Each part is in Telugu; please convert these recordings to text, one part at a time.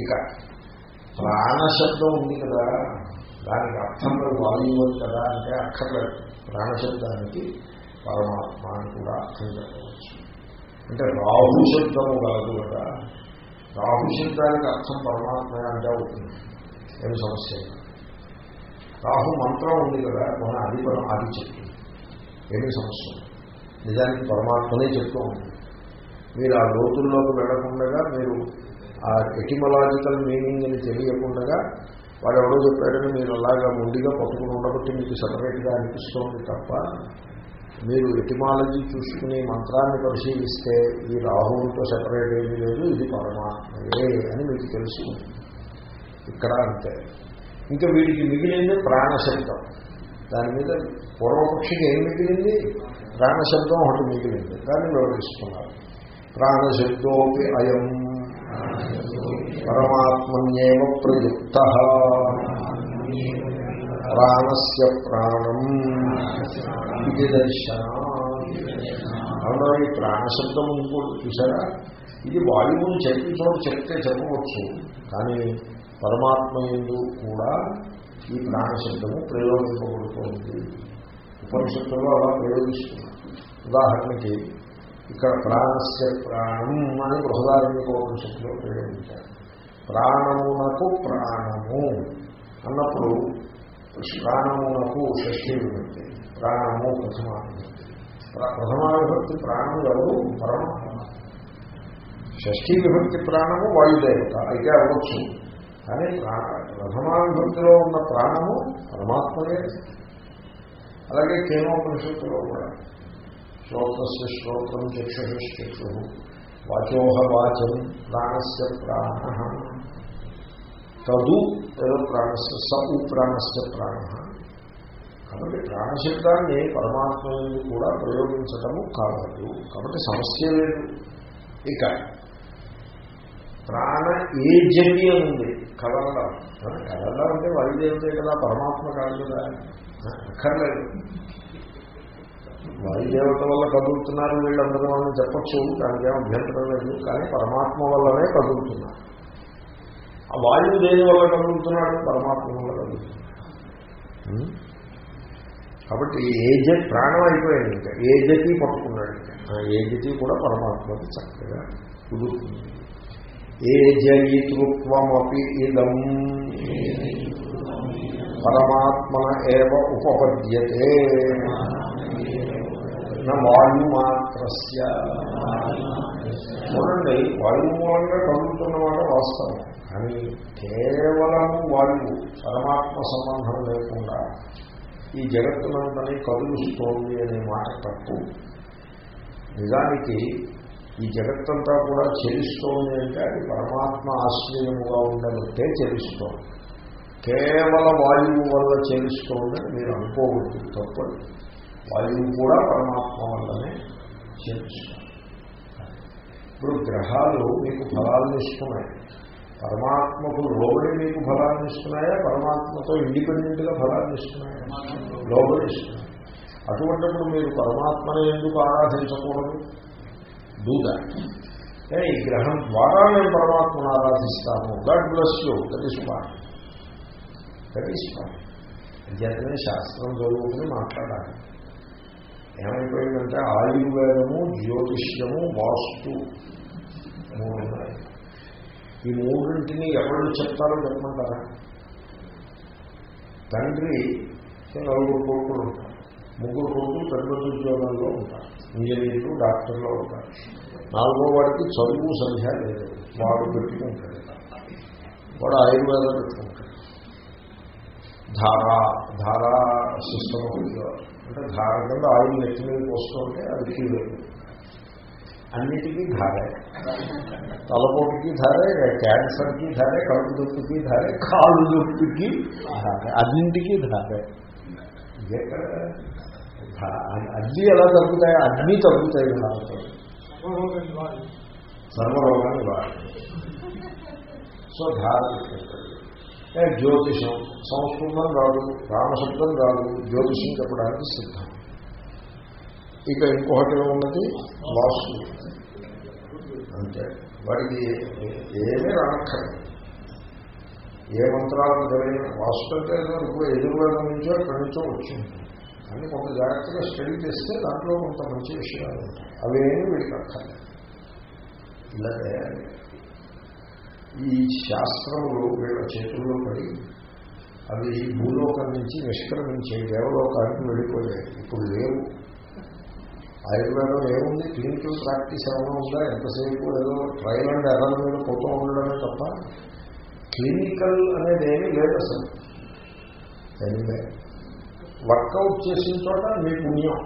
ఇక ప్రాణశబ్దం ఉంది కదా దానికి అర్థంలో వాయువు కదా అంటే అక్కర్లేదు. ప్రాణశబ్దానికి పరమాత్మ అని కూడా అర్థం చెప్పవచ్చు. అంటే రాహు శబ్దము కాదు కదా రాహు శబ్దానికి అర్థం పరమాత్మ అంటే అవుతుంది. ఏమి సమస్య రాహు మంత్రం ఉంది కదా మన అది పరం అది చెప్తుంది ఏమి సమస్య నిజానికి పరమాత్మనే చెప్తూ ఉంది. మీరు ఆ లోతుల్లోకి వెళ్ళకుండా మీరు ఆ ఎటిమలాజికల్ మీనింగ్ అని తెలియకుండా వాడు ఎవరో చెప్పాడని మీరు అలాగా ముందుగా పట్టుకుని ఉండబట్టి మీకు సపరేట్గా అనిపిస్తోంది తప్ప మీరు ఎటిమాలజీ చూసుకుని మంత్రాన్ని పరిశీలిస్తే ఈ రాహువులతో సెపరేట్ ఏమీ లేదు ఇది పరమాత్మయే అని మీకు తెలుసు. ఇక్కడ అంతే. ఇంకా వీడికి మిగిలింది ప్రాణశబ్దం. దాని మీద పూర్వపక్షికి ఏం మిగిలింది? ప్రాణశబ్దం ఒకటి మిగిలింది. దాన్ని వివరిస్తున్నారు. ప్రాణశబ్దోపి అయం పరమాత్మన్యేవ ప్రయుక్త. ప్రాణస్ ప్రాణం ఇది దర్శన. అవునా ఈ ప్రాణశబ్దం ఇంకోటి చూసారా ఇది వాయువును చెప్పించడం చెప్తే చెప్పవచ్చు. కానీ పరమాత్మ ఎందు కూడా ఈ ప్రాణశబ్దము ప్రయోగింపబడుతోంది. ఉపనిషత్తులో అలా ప్రయోగిస్తున్నారు. ఉదాహరణకి ఇక్కడ ప్రాణస్య ప్రాణం అని బృహదారణ్యోపనిషత్తులో ప్రయోగించారు ప్రాణమునకు ప్రాణము అన్నప్పుడు ప్రాణమునకు షష్ఠీ విభక్తి ప్రాణము ప్రథమా ప్రథమా విభక్తి ప్రాణం ఎవరు? పరమాత్మ. షష్ఠీ విభక్తి ప్రాణము వాయుదేవత అయితే అవ్వచ్చు. కానీ ప్రథమా విభక్తిలో ఉన్న ప్రాణము పరమాత్మనే అలాగే కేనోపనిషత్తులో కూడా శ్రోత్రస్య శ్రోత్రం చక్షుషక్షు వాచోహ వాచం ప్రాణస్ ప్రాణ. తదు ఏదో ప్రాణస్య సౌ ప్రాణస్ ప్రాణ. కాబట్టి ప్రాణశబ్దాన్ని పరమాత్మ కూడా ప్రయోగించటము కాదు కాబట్టి సమస్య లేదు. ఇక ప్రాణ ఏజని అని ఉంది కదలడం. కదలడం అంటే వాయుదేవతే కదా పరమాత్మ కాదు కదా. అక్కర్లేదు. వాయుదేవత వల్ల కదులుతున్నారు వీళ్ళందరూ అని చెప్పచ్చు దానికి ఏం అభ్యంతరం లేదు కానీ పరమాత్మ వల్లనే కదులుతున్నారు. ఆ వాయువు దేని వల్ల కదులుతున్నాడు? పరమాత్మ వల్ల కదులుతున్నాడు. కాబట్టి ఏజ ప్రాణం అయిపోయింది ఇంకా. ఏజతి పట్టుకున్నాడు ఆ ఏజతి కూడా పరమాత్మకి చక్కగా కుదురుతుంది. ఏజయితృత్వమపి ఇదం. పరమాత్మన ఏవ ఉపపద్యతే. వాయుమాత్రస్య చూడండి వాయువు మూలంగా కలుగుతున్నమాట వాస్తవం. కానీ కేవలము వాయువు పరమాత్మ సంబంధం లేకుండా ఈ జగత్తునంతని కదులుస్తోంది అనే మాట తప్పు. నిజానికి ఈ జగత్తంతా కూడా చెలిస్తోంది అంటే అది పరమాత్మ ఆశ్రయముగా ఉండబట్టే చెలిస్తోంది. కేవల వాయువు వల్ల చెలిస్తోందని మీరు అనుకోకూడదు తప్పదు. వాయువు కూడా పరమాత్మ వల్లనే చెలిస్తుంది ఇప్పుడు గ్రహాలు మీకు ఫలాలను ఇస్తున్నాయి. పరమాత్మకు లోబడి మీకు ఫలాన్ని ఇస్తున్నాయా? పరమాత్మతో ఇండిపెండెంట్గా ఫలాన్ని ఇస్తున్నాయా? లోబడి ఇస్తున్నాయి. అటువంటిప్పుడు మీరు పరమాత్మని ఎందుకు ఆరాధించకూడదు? డూ దాట్ ఏ ఈ గ్రహం ద్వారా మేము పరమాత్మను ఆరాధిస్తాము. God bless you that is point that is point అంచేతనే శాస్త్రం చదువుకుని మాట్లాడాలి. ఏమైపోయిందంటే ఆయుర్వేదము జ్యోతిష్యము వాస్తు మూడు ఈ మూడింటిని ఎవరు చెప్తారో చెప్పమంటారా? తండ్రి నలుగురు కొడుకులు ఉంటారు. ముగ్గురు కొడుకులు పెద్ద ఉద్యోగంలో ఉంటారు. ఇంజనీర్లు డాక్టర్లో ఉంటారు. నాలుగో వాడికి చదువు సంధ్య లేదు. వాడు పెట్టుకుంటాడు. వాడు ఆయుర్వేదం పెట్టుకుంటాడు. ధారా ధారా సిస్టమ్ అంటే ధార కింద ఆయిల్ నెత్తి మీద పోస్తుంటే అది ఫీల్ అన్నిటికీ ధారే. తలపోటుకి ధారే క్యాన్సర్కి ధారే కడుపు నొప్పికి ధారే కాళ్ళు నొప్పికి ధారే అన్నింటికి ధారే. అన్నీ ఎలా తగ్గుతాయి అన్నీ తగ్గుతాయి నాకు సర్వరోగాన్ని వాడు. సో ధార ఏ జ్యోతిషం. సంస్కృతం రాదు రామశబ్దం రాదు జ్యోతిషం చెప్పడానికి సిద్ధం. ఇక ఇంకొకటి ఉన్నది వాసు అంటే వాడికి ఏమీ రానక్కర్లేదు. ఏ మంత్రాలను జరిగిన వాసుకంటే అంటే ఇప్పుడు నుంచో అక్కడి నుంచో వచ్చింది. కానీ కొంత జాగ్రత్తగా స్టడీ చేస్తే దాంట్లో కొంత మంచి విషయాలు ఉంటాయి. అవేమీ వీడికి అక్కర్లేదు. ఇలా తయారు ఈ శాస్త్రములు వీళ్ళ చేతుల్లో పడి అవి భూలోకం నుంచి నిష్క్రమించే దేవలోకానికి వెళ్ళిపోయాయి. ఇప్పుడు లేవు. ఆయుర్వేదం ఏముంది? క్లినికల్ ప్రాక్టీస్ ఏమైనా ఉందా? ఎంతసేపు ఏదో ట్రయల్ అండ్ ఎర్రల మీద పోతూ ఉండడమే తప్ప క్లినికల్ అనేది ఏమీ లేదు అసలు. ఎనివే వర్కౌట్ చేసిన చోట మీ పుణ్యం.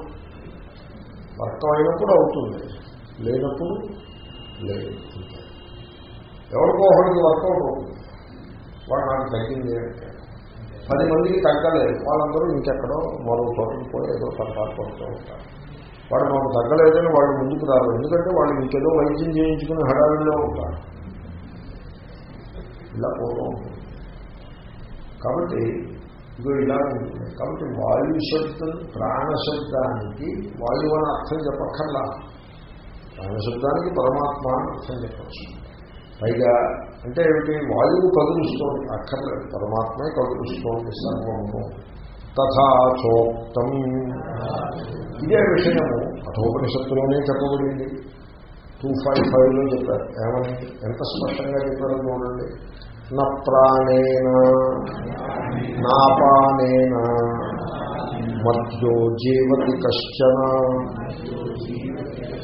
వర్క్ అయినప్పుడు అవుతుంది. లేనప్పుడు లేదు. ఎవరికో ఒకరికి వర్కౌట్ అవుతుంది. వాడు నాకు తగ్గింది అంటే. పది మందికి తగ్గలేదు. వాళ్ళందరూ ఇంకెక్కడో మరో చోటకి పోయి ఏదో సరఫరా పడుతూ ఉంటారు. వాడు మాకు తగ్గలేదని వాళ్ళు ముందుకు రారు. ఎందుకంటే వాళ్ళు ఇంకేదో వైద్యం చేయించుకుని హడావిలో ఉంటారు. ఇలా పోతూ కాబట్టి ఇదో ఇలా ఉంటుంది. కాబట్టి వాయు శబ్దం ప్రాణశబ్దానికి వాయువు అని అర్థం చెప్పక్కర్లా. ప్రాణశబ్దానికి పరమాత్మ అని అర్థం చెప్పచ్చు. పైగా అంటే ఏమిటి? వాయువు కదులుస్తోంది. అక్కర్లేదు పరమాత్మే కదులుస్తోంది సర్వము. తథాచోక్తం ఇదే విషయము అథోపనిషత్తులోనే చెప్పబడింది. టూ ఫైవ్ ఫైవ్లో చెప్పారు. ఏమని? ఎంత స్పష్టంగా చెప్పారో చూడండి. నా ప్రాణేనా నాపానేనా మధ్యో జీవతి కష్టన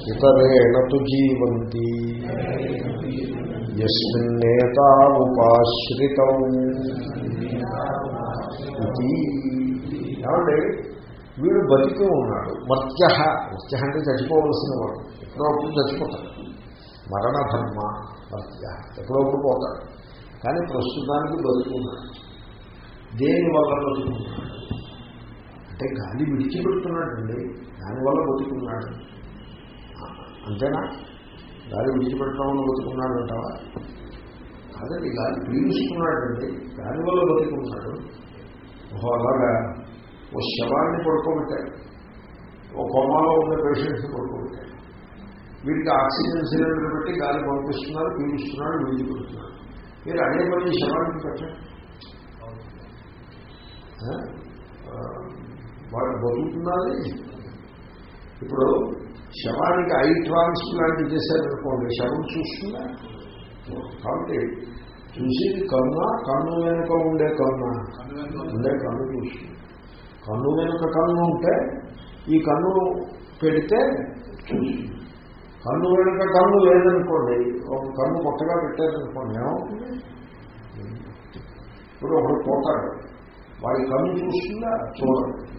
ఇతరేణ తు జీవంతి. ఎస్మిన్నేతావుపాశ్రితం ఇది ఏమండి వీడు బతికి ఉన్నాడు. మత్య. మత్య అంటే చచ్చిపోవలసిన వాడు. ఎప్పుడప్పుడు చచ్చిపోతాడు. మరణ ధర్మ మత్య ఎప్పుడప్పుడు పోతాడు. కానీ ప్రస్తుతానికి బతుకున్నాడు. దేనివల్ల బతుకున్నాడు? అంటే గాలి విడిచిపెడుతున్నాడండి. దానివల్ల బతుకున్నాడు. అంతేనా? గాలి విడిచిపెట్టడం వల్ల బతుకున్నాడు అంటావా? అదే గాలి పీలుస్తున్నాడండి దానివల్ల బతుకున్నాడు ఓహో అలాగా. ఓ శవాన్ని పడుకోబెట్టాడు. ఓ కొమ్మలో ఉన్న పేషెంట్స్ని పడుకోబెట్టాడు. వీటికి ఆక్సిజన్ సిలిండర్ పెట్టి గాలి పంపిస్తున్నారు పీలుస్తున్నాడు విడిచిపెడుతున్నాడు. మీరు అదే పని శవానికి పెట్టండి. వాడు బతుకుతున్నది ఇప్పుడు శవానికి ఐ ట్రాన్స్ప్లాంట్ చేశారనుకోండి శవం చూస్తుందా? కాబట్టి చూసేది కన్నా కన్ను వెనుక ఉండే కన్నా. ఉండే కన్ను చూస్తుంది. కన్ను వెనుక కన్ను ఉంటే ఈ కన్ను పెడితే కన్ను వెనుక కన్ను లేదనుకోండి ఒక కన్ను కొత్తగా పెట్టారనుకోండి ఏమవుతుంది? ఇప్పుడు ఒకడు పోతాడు వాడి కన్ను చూస్తుందా? చూడండి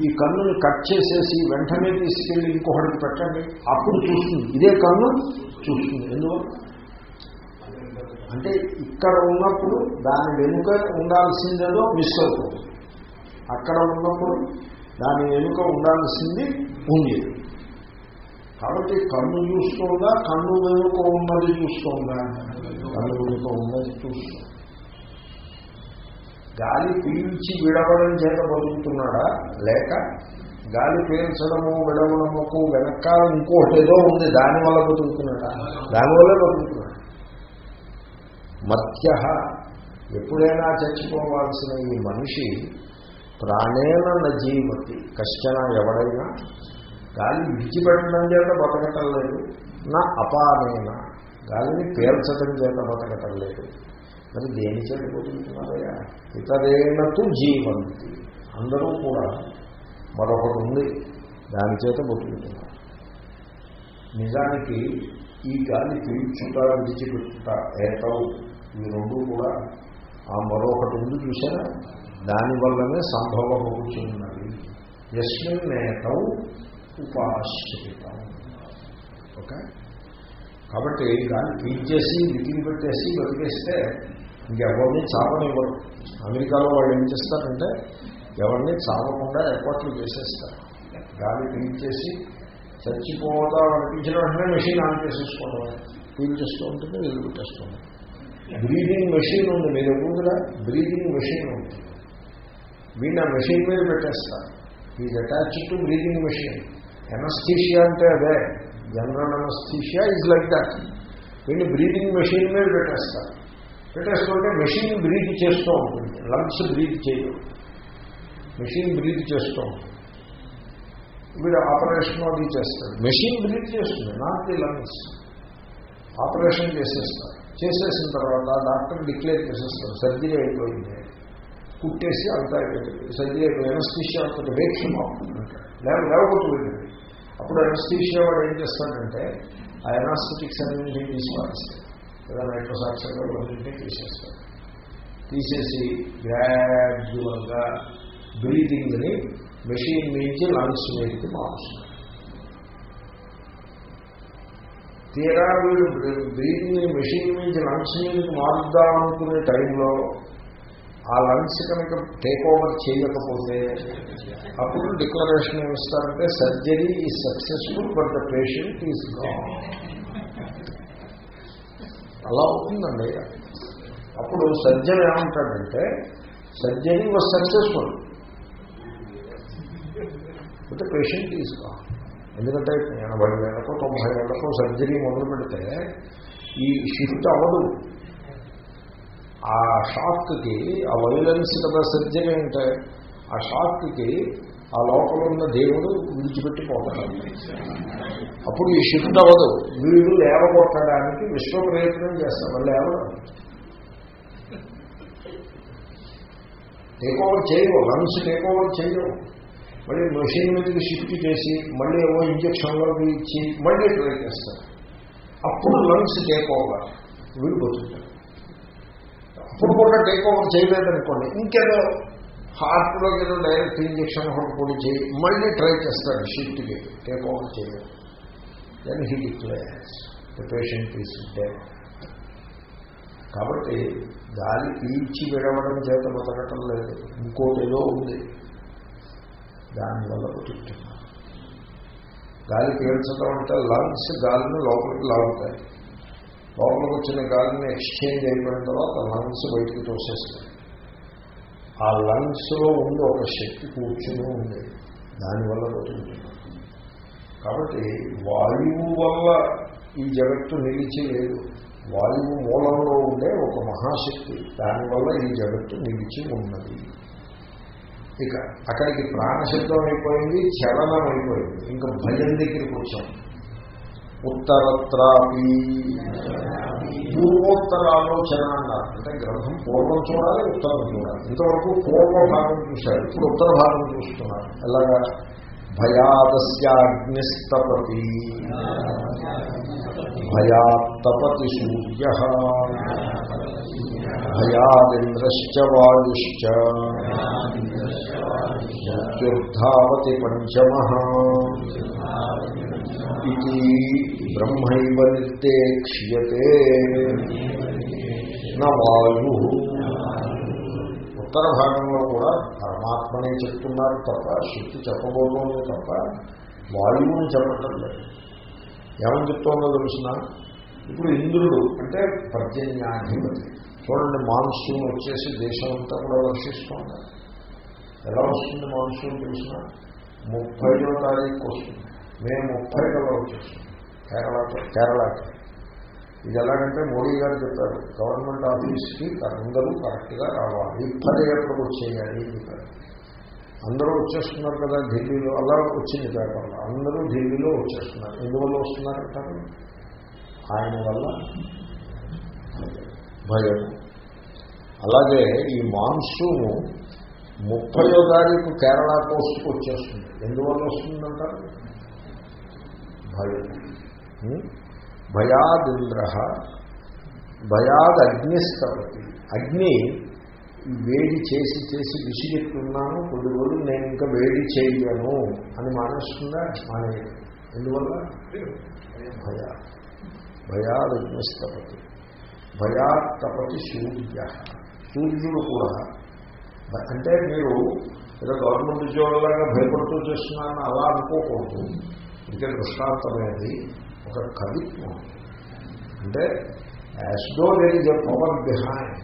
ఈ కన్నుని కట్ చేసేసి వెంటనే తీసుకెళ్ళి ఇంకొకటికి పెట్టండి. అప్పుడు చూస్తుంది. ఇదే కన్ను చూస్తుంది. ఎందువల్ల? అంటే ఇక్కడ ఉన్నప్పుడు దాని వెనుక ఉండాల్సిందేదో మిస్ అవుతుంది. అక్కడ ఉన్నప్పుడు దాని వెనుక ఉండాల్సింది ఉంది కాబట్టి కన్ను చూస్తుందా కన్ను వెనుక ఉన్నది చూస్తుందా? కన్ను వెనుక ఉన్నది చూస్తుంది. గాలి పీల్చి విడవడం చేత బతుకుతున్నాడా? లేక గాలి పీల్చడము విడవడముకు వెనకాల ఇంకోటి ఏదో ఉంది దానివల్ల బతుకుతున్నాడా? దానివల్లే బతుకుతున్నాడు. మత్య ఎప్పుడైనా చచ్చిపోవాల్సిన ఈ మనిషి ప్రాణేన జీవతి కష్టన ఎవడైనా గాలి విడిచిపెట్టడం చేత బతకటం లేదు నా అపానేన. గాలిని పీల్చడం చేత బతకటం లేదు. మరి దేని చేత బతుకుతున్నారయ్యా ఇతరేనతు జీవంతి. అందరూ కూడా మరొకటి ఉంది దాని చేత బతుకుతున్నారు నిజానికి ఈ గాలి పీల్చుట విడిచిపెట్టుట ఏటవు ఈ రెండు కూడా ఆ మరొకటి ఉంది చూసారా దానివల్లనే సంభవం అవుతున్నది. ఎస్మిన్ నేతవు ఉపాశ్రితం. ఓకే? కాబట్టి దాన్ని పీల్చేసి వికిలి పెట్టేసి బతికేస్తే ఇంకెవరిని చావనివ్వరు. అమెరికాలో వాళ్ళు ఏం చేస్తారంటే ఎవరిని చావకుండా ఏర్పాట్లు చేసేస్తారు. గాలి పీల్చేసి చచ్చిపోతా అనిపించిన వెంటనే మెషిన్ ఆన్ చేసేసుకోవడం. పీల్చేస్తూ ఉంటుంది వీళ్ళు పెట్టేస్తుంది బ్రీదింగ్ మెషిన్ ఉంది. మీరు ఎప్పుడుగా బ్రీదింగ్ మెషిన్ ఉంది. వీళ్ళు ఆ మెషిన్ మీద పెట్టేస్తారు. Is attached to breathing machine anaesthesia అంటే అదే. General anaesthesia is like that వీళ్ళు బ్రీదింగ్ మెషిన్ మీద పెట్టేస్తారు. పెట్టేసుకుంటే మెషిన్ బ్రీత్ చేస్తూ ఉంటుంది. లంగ్స్ బ్రీత్ చేయడం మెషిన్ బ్రీత్ చేస్తూ ఉంటుంది. వీడు ఆపరేషన్ అది చేస్తాడు మెషిన్ బ్రీత్ చేస్తుంది నాట్ ది లంగ్స్ ఆపరేషన్ చేసేస్తారు. చేసేసిన తర్వాత డాక్టర్ డిక్లేర్ చేసేస్తారు. సర్జరీ అయిపోయింది. కుట్టేసి అంతా అయిపోయింది. సర్జరీ అయిపోయింది ఎనస్థీషియా అంతటి వేక్షం అవుతుంది. లేవ అప్పుడు ఎనస్థీషియా వాడు ఏం చేస్తాడంటే ఆ ఎనాస్థెటిక్స్ అన్నింటినీ తీసిపారేస్తాడు లేదా నైట్రోసాక్సైడ్ అన్నింటినీ తీసేస్తాడు. తీసేసి గ్రాడ్యువల్గా బ్రీతింగ్ని మెషిన్ నుంచి లంగ్స్ మీదకి మారుస్తుంది తీరా వీడు బ్రీతింగ్ని మెషిన్ నుంచి లంగ్స్ మీదకి మారుద్దాం అనుకునే టైంలో ఆ లంగ్స్ కనుక టేక్ ఓవర్ చేయకపోతే అప్పుడు declaration ఏమిస్తారంటే surgery is successful but the patient is అలా అవుతుందండి. అప్పుడు సర్జన్ ఏమంటాడంటే surgery was successful but patient is ఎందుకంటే ఎనభై వేలకో తొంభై వేలకో సర్జరీ మొదలు పెడితే ఈ షిఫ్ట్ అవ్వదు. ఆ షాక్కి ఆ వైలెన్స్ కదా సర్జరీ అంటే ఆ షాక్కి ఆ లోపల ఉన్న దేవుడు విడిచిపెట్టిపోతాడు. అప్పుడు ఈ షిఫ్ట్ అవ్వదు. వీడు లేవగొట్టడానికి విశ్వ ప్రయత్నం చేస్తాం మళ్ళీ లేవడం. టేక్ ఓవర్ చేయవు లంగ్స్ టేక్ ఓవర్ చేయవు మళ్ళీ మెషిన్ మీదకి షిఫ్ట్ చేసి మళ్ళీ ఏవో ఇంజక్షన్లో ఇచ్చి మళ్ళీ ట్రై చేస్తారు అప్పుడు లంగ్స్ టేక్ ఓవర్ వీడు బతుకుతాడు. అప్పుడు కూడా టేక్ ఓవర్ చేయలేదనుకోండి ఇంకేదో హార్ట్లోకి ఏదో డైరెక్ట్ ఇంజక్షన్ ఒకటి పొడి చేయి మళ్ళీ ట్రై చేస్తాడు షిఫ్ట్కి టేక్ ఓవర్ చేయలేదు. Then he declares the patient is dead కాబట్టి గాలి పీల్చి విడవడం చేత బతకటం లేదు. ఇంకోటి ఏదో ఉంది. దానివల్ల బతుకుతున్నారు గాలి పీల్చడం అంటే లంగ్స్ గాలిని లోపలికి లాగుతాయి. లోపలికి వచ్చిన గాలిని ఎక్స్చేంజ్ అయిపోయిన తర్వాత లంగ్స్ బయటకు తోసేస్తాయి. ఆ లంగ్స్లో ఉండి ఒక శక్తి కూర్చుని ఉంది. దానివల్ల కాబట్టి వాయువు వల్ల ఈ జగత్తు నిలిచి లేదు. వాయువు మూలంలో ఉండే ఒక మహాశక్తి దానివల్ల ఈ జగత్తు నిలిచి ఉన్నది. ఇక అక్కడికి ప్రాణశబ్దం అయిపోయింది చలనం అయిపోయింది. ఇంకా భయం దగ్గరికి వచ్చాం. ఉత్తరత్రాపి పూర్వోత్తర ఆలోచన అన్నారు అంటే గ్రంథం పూర్వం చూడాలి ఉత్తరం చూడాలి ఇంతవరకు పూర్వ భాగం చూశారు ఇప్పుడు ఉత్తర భాగం చూస్తున్నారు ఎలాగా భయాదస్యాగ్నిస్తపతి భయాత్తపతి సూర్య భయాదింద్రశ్చ వాయుశ్చ మృత్యుర్ధావతి పంచమ ఇది బ్రహ్మైవ నిర్దేక్ష్యతే వాయు ఉత్తర భాగంలో కూడా పరమాత్మనే చెప్తున్నారు తప్ప శక్తి చెప్పబోతోంది తప్ప వాయువుని చెప్పటం లేదు. ఏమని చెప్తోందో తెలిసిన? ఇప్పుడు ఇంద్రుడు అంటే పర్జన్యాధిపతి. చూడండి మాన్సూన్ వచ్చేసి దేశం అంతా కూడా వర్షిస్తోంది ఎలా వస్తుంది మాన్సూన్ తెలిసిన? ముప్పైలో తారీఖు వస్తుంది. మేము ముప్పై కల్లా కేరళతో కేరళకి. ఇది ఎలాగంటే మోడీ గారు చెప్పారు గవర్నమెంట్ ఆఫీస్కి అందరూ కరెక్ట్గా రావాలి. పది ఎప్పటికి వచ్చేయాలి అని చెప్పారు. అందరూ వచ్చేస్తున్నారు కదా ఢిల్లీలో అలా వచ్చింది పేపర్లో. అందరూ ఢిల్లీలో వచ్చేస్తున్నారు. ఎందువల్ల వస్తున్నారంటారు ఆయన వల్ల భయం. అలాగే ఈ మాన్సూను ముప్పయో తారీఖు కేరళ కోస్ట్కి వచ్చేస్తుంది. ఎందువల్ల వస్తుందంటారు? భయం. భయాదింద్ర భయాద్ అగ్ని వేడి చేసి చేసి విసిగెత్తున్నాను కొద్ది రోజులు నేను ఇంకా వేడి చేయను అని మానేస్తుందా? మానేయదు. ఎందువల్ల? భయ. భయాద్ అగ్నిస్తపతి భయాత్ తపతి సూర్య. సూర్యుడు కూడా. అంటే మీరు ఏదో గవర్నమెంట్ ఉద్యోగాలుగా భయపడుతూ చేస్తున్నారని అలా అనుకోకూడదు. ఇంకే దృష్టాంతమేది ఒక కవిత్వం. అంటే as though there is a power behind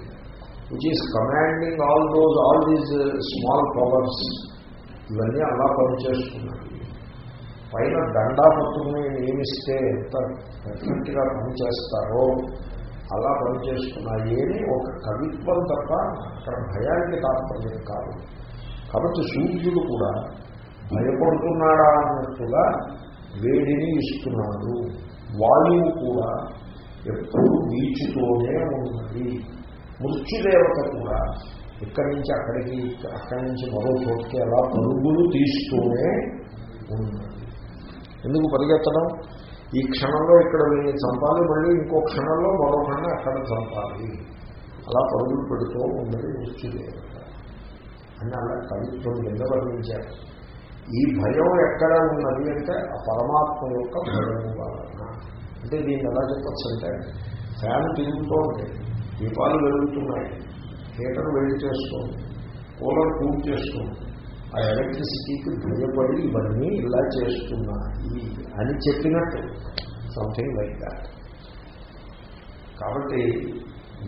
which is commanding all those all these small powers ఇవన్నీ అలా పనిచేస్తున్నాయి. పైన దండాపత్రుని నియమిస్తే ఎంత పర్ఫెక్ట్గా పనిచేస్తారో అలా పనిచేస్తున్నాయి. అని ఒక కవిత్వం తప్ప అక్కడ భయానికి తాత్పర్యం కాదు. కాబట్టి సూర్యుడు కూడా భయపడుతున్నాడా అన్నట్టుగా వేడిని ఇస్తున్నాడు. వాయువు కూడా ఎప్పుడు వీచుతోనే ఉన్నది. మృత్యుదేవత కూడా ఇక్కడి నుంచి అక్కడికి అక్కడి నుంచి మరో చోటుకి అలా పరుగులు తీస్తూనే ఉన్నది. ఎందుకు పరిగెత్తడం? ఈ క్షణంలో ఇక్కడ వీళ్ళని చంపాలి మళ్ళీ ఇంకో క్షణంలో మరో క్షణం అక్కడ చంపాలి. అలా పరుగులు పెడుతూ ఉన్నది మృత్యుదేవత. అని అలా కవిత్వం కింద వర్ణించారు ఈ భయం ఎక్కడ ఉన్నది అంటే ఆ పరమాత్మ యొక్క భయం వలన. అంటే దీన్ని ఎలా చెప్పచ్చు అంటే ఫ్యాన్ తిరుగుతూ ఉంటే దీపాలు వెలుగుతున్నాయి హీటర్ వేడి చేస్తుంది కూలర్ కూల్ చేస్తుంది ఆ ఎలక్ట్రిసిటీకి భయపడి ఇవన్నీ ఇలా చేస్తున్నాయి అని చెప్పినట్టు. సంథింగ్ లైక్ దాట్ కాబట్టి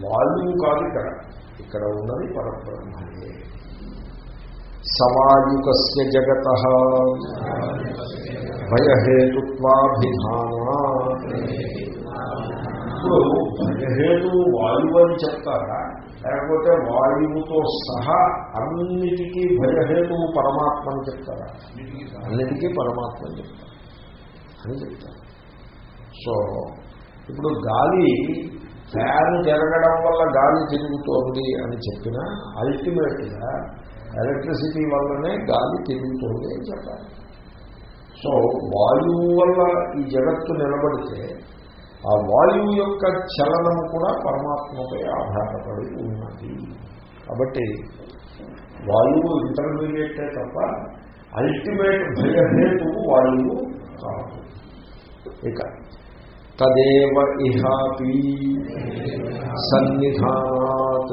వాల్యూ కాదు ఇక్కడ. ఇక్కడ ఉన్నది పరబ్రహ్మయే. సమాయుకస్య జగత. భయహేతుత్వాభిధానా ఇప్పుడు భయహేతు వాయువు అని చెప్తారా? లేకపోతే వాయువుతో సహా అన్నిటికీ భయహేతువు పరమాత్మ అని చెప్తారా? అన్నిటికీ పరమాత్మ అని చెప్తారు. అని చెప్తారు. సో ఇప్పుడు గాలి ఫ్యాన్ తిరగడం వల్ల గాలి తిరుగుతోంది అని చెప్పినా అల్టిమేట్గా ఎలక్ట్రిసిటీ వల్లనే గాలి తిరుగుతుంది అని చెప్పాలి. సో వాయువు వల్ల ఈ జగత్తు నిలబడితే ఆ వాయువు యొక్క చలనం కూడా పరమాత్మపై ఆధారపడి ఉన్నది. కాబట్టి వాయువు ఇంటర్మీడియటే తప్ప అల్టిమేట్ భయహేతువు వాయువు కాదు. ఇక తదేవ ఇహాపి సన్నిధానాత్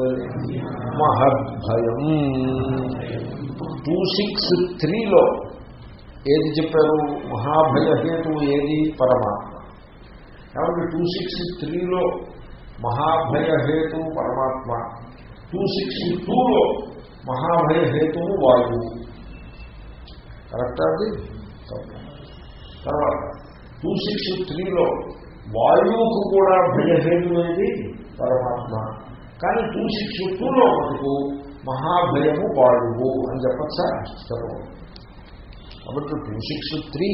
మహద్భయం టూ సిక్స్ త్రీలో ఏది చెప్పారు? మహాభయహేతు ఏది పరమాత్మ? కాబట్టి టూ సిక్స్ త్రీలో మహాభయహేతు పరమాత్మ. టూ సిక్స్ టూలో మహాభయహేతువు వాయువు. కరెక్టా అది? తర్వాత టూ సిక్స్ త్రీలో వాయువుకు కూడా భయహేతు పరమాత్మ. కానీ టూ సిక్స్ టూలో మటుకు మహాభయము వాయువు అని చెప్పచ్చా? సర్వం కాబట్టి టూ సిక్స్ త్రీ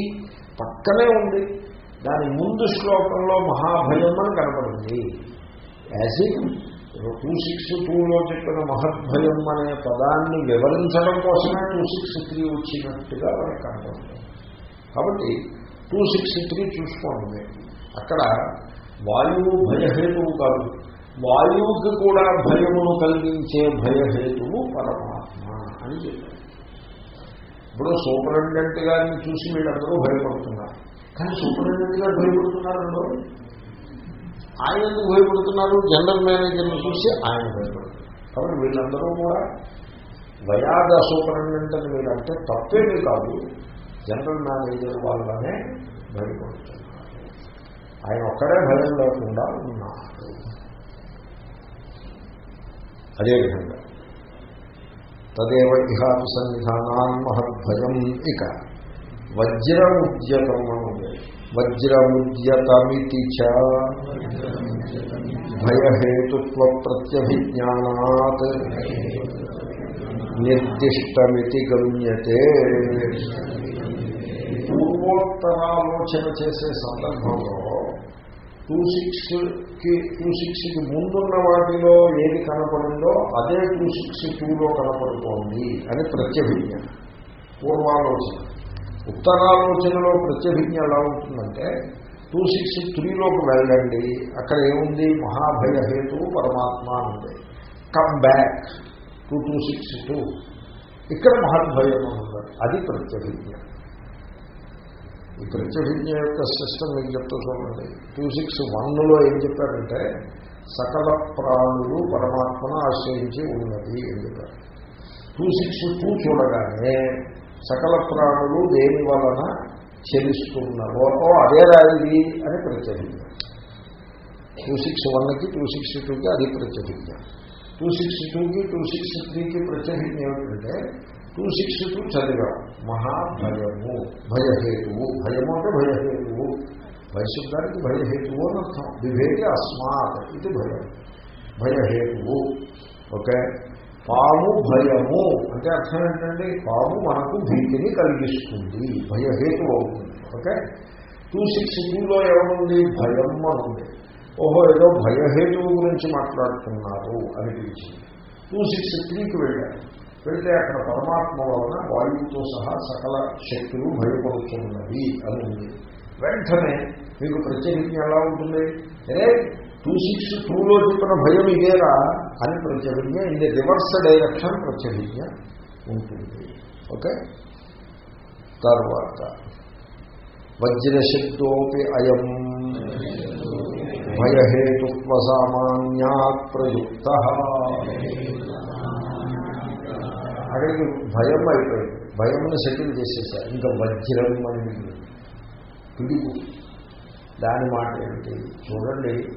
పక్కనే ఉంది. దాని ముందు శ్లోకంలో మహాభయం అని కనపడింది. యాజ్ టూ సిక్స్ టూలో చెప్పిన మహద్భయం అనే పదాన్ని వివరించడం కోసమే టూ సిక్స్ త్రీ వచ్చినట్టుగా మనకు కనపడుతుంది. కాబట్టి టూ సిక్స్ త్రీ చూసుకోండి. అక్కడ వాయువు భయహేతువు కాదు. వాయువుకి కూడా భయమును కలిగించే భయహేతువు పరమాత్మ అని చెప్పారు. ఇప్పుడు సూపరింటెండెంట్ గారిని చూసి వీళ్ళందరూ భయపడుతున్నారు. కానీ సూపరింటెండెంట్ గారు భయపడుతున్నారండో ఆయన ఎందుకు భయపడుతున్నారు? జనరల్ మేనేజర్ని చూసి ఆయన భయపడుతున్నారు. కాబట్టి వీళ్ళందరూ కూడా వయాద సూపరింటెండెంట్ అని వీళ్ళంటే తప్పేమీ కాదు. జనరల్ మేనేజర్ వాళ్ళనే భయపడుతున్నారు. ఆయన ఒక్కడే భయం లేకుండా ఉన్నారు అదేవిధంగా తదేవ ఇహాపి సన్నిధానాన్ మహద్భయం ఇక వజ్రముద్యతం అని వజ్రముద్యతమితి చ భయహేతుత్వ ప్రత్యభిజ్ఞానాత్ నిర్దిష్టమితి గమ్యతే. పూర్వోత్తరాలోచన చేసే సందర్భంలో టూ సిక్స్కి టూ సిక్స్కి ముందున్న వాటిలో ఏది కనపడిందో అదే టూ సిక్స్ టూలో కనపడుతోంది అని ప్రత్యభిజ్ఞ. పూర్వాలోచన. ఉత్తరాలోచనలో ప్రత్యభిజ్ఞ ఎలా ఉంటుందంటే టూ సిక్స్ త్రీలోకి వెళ్ళండి అక్కడ ఏముంది? మహాభయహేతు పరమాత్మ ఉంది. Come back to two six two ఇక్కడ మహద్భయం ఉంది. అది ప్రత్యభిజ్ఞ. ఈ ప్రత్యభిజ్ఞ యొక్క సిస్టమ్ మీకు చెప్తూ చూడండి. టూ సిక్స్ వన్లో ఏం చెప్పారంటే సకల ప్రాణులు పరమాత్మను ఆశ్రయించి ఉన్నది అని చెప్పారు. టూ సిక్స్ టూ చూడగానే సకల ప్రాణులు దేని వలన చెలిస్తున్నవో అదే రాయి అని ప్రత్యభిజ్ఞ టూ సిక్స్ వన్కి టూ సిక్స్ టూకి అది ప్రత్యభిజ్ఞ టూ సిక్స్ టూకి టూ సిక్స్ త్రీకి ప్రత్యభిజ్ఞ ఏమిటంటే టూ సిక్స్ టూ చదివాం. మహాభయము. భయహేతువు. భయము అంటే భయహేతువు. భయశబ్దానికి భయహేతువు అని అర్థం. విభేది అస్మాత్ ఇది భయం. భయహేతువు. ఓకే? పాము భయము. అంటే అర్థం ఏంటండి? పాము మనకు భీతిని కలిగిస్తుంది. భయహేతు అవుతుంది. ఓకే? టూ సిక్స్ టూలో ఏమనుంది భయం అనుంది. ఓహో ఏదో భయహేతువు గురించి మాట్లాడుతున్నారు అనిపించింది టూ సిక్స్ త్రీకి వెళ్ళారు. వెళ్తే అక్కడ పరమాత్మ వలన వాయువుతో సహా సకల శక్తులు భయపడుతున్నవి అని ఉంది. వెంటనే మీకు ప్రత్యేకించి ఎలా ఉంటుంది? ఏ టూ సిక్స్ టూలో చెప్పిన భయం ఇదేరా? అని ప్రత్యేకించ ఇది రివర్స్ డైరెక్షన్ ప్రత్యేకించ ఉంటుంది. ఓకే తర్వాత వజ్రశబ్దోపి అయం భయహేతుత్వ సామాన్యాత్ ప్రయుక్త. అక్కడికి భయం అయిపోయింది. భయంని సెటిల్ చేసేసారు ఇంకా వజ్రం అని పిడుగు. దాని మాట ఏంటి? చూడండి.